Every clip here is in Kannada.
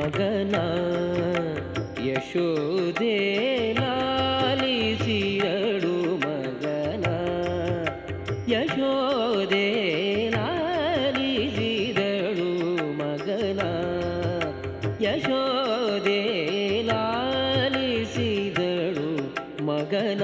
ಮಗನ ಯಶೋದೆ ಲಾಲಿಸಿಯಳು ಮಗನ ಯಶೋದೆ ಲಾಲಿಸಿದಳು ಮಗನ ಯಶೋದೆ ಲಾಲಿಸಿದಳು ಮಗನ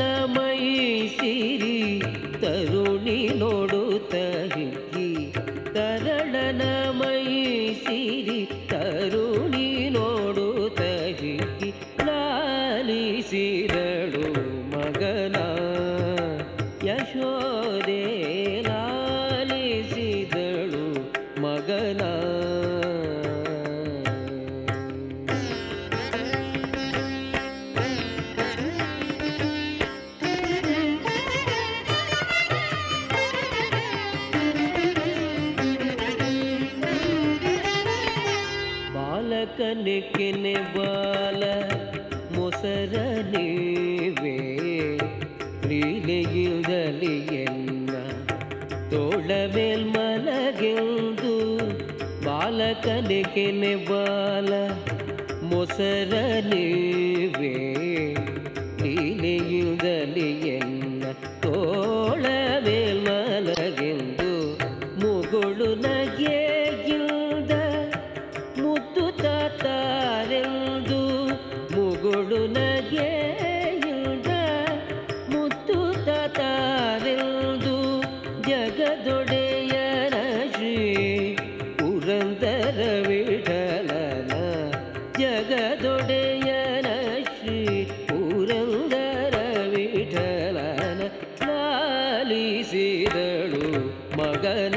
ತರಳನ ತರುಣಿ ನೋಡುತ್ತ ಹಿಕ್ಕಿ ತರಳನ ತರುಣಿ ನೋಡುತ್ತ ಹಿಕ್ಕಿ ಲಾಲಿಸಿದಳು ಮಗನ ಯಶೋದೆ ಬಾಲಕನೆ ಕೆನೆ ಬಾಲ ಮೊಸರ ನೀವೇ ಲೀಲೆಯಿಲ್ದಲಿ ಎನ್ನ ತೋಳ ಮೇಲ್ ಮಲಗೆಂದು ಬಾಲಕನೆ ಕೆನೆ ಬಾಲ ಮೊಸರ ತಾತಾರೆಂದು ಮುಗುಳು ನಗೆಯುದ ಮುದ್ದು ತತಾರೆಂದು ಜಗದೊಡೆಯರ ಶ್ರೀ ಪುರಂದರ ವಿಠಲನ ಜಗದೊಡೆಯರ ಶ್ರೀ ಪುರಂದರ ವಿಠಲನ ಲಾಲಿಸಿದಳು ಮಗನ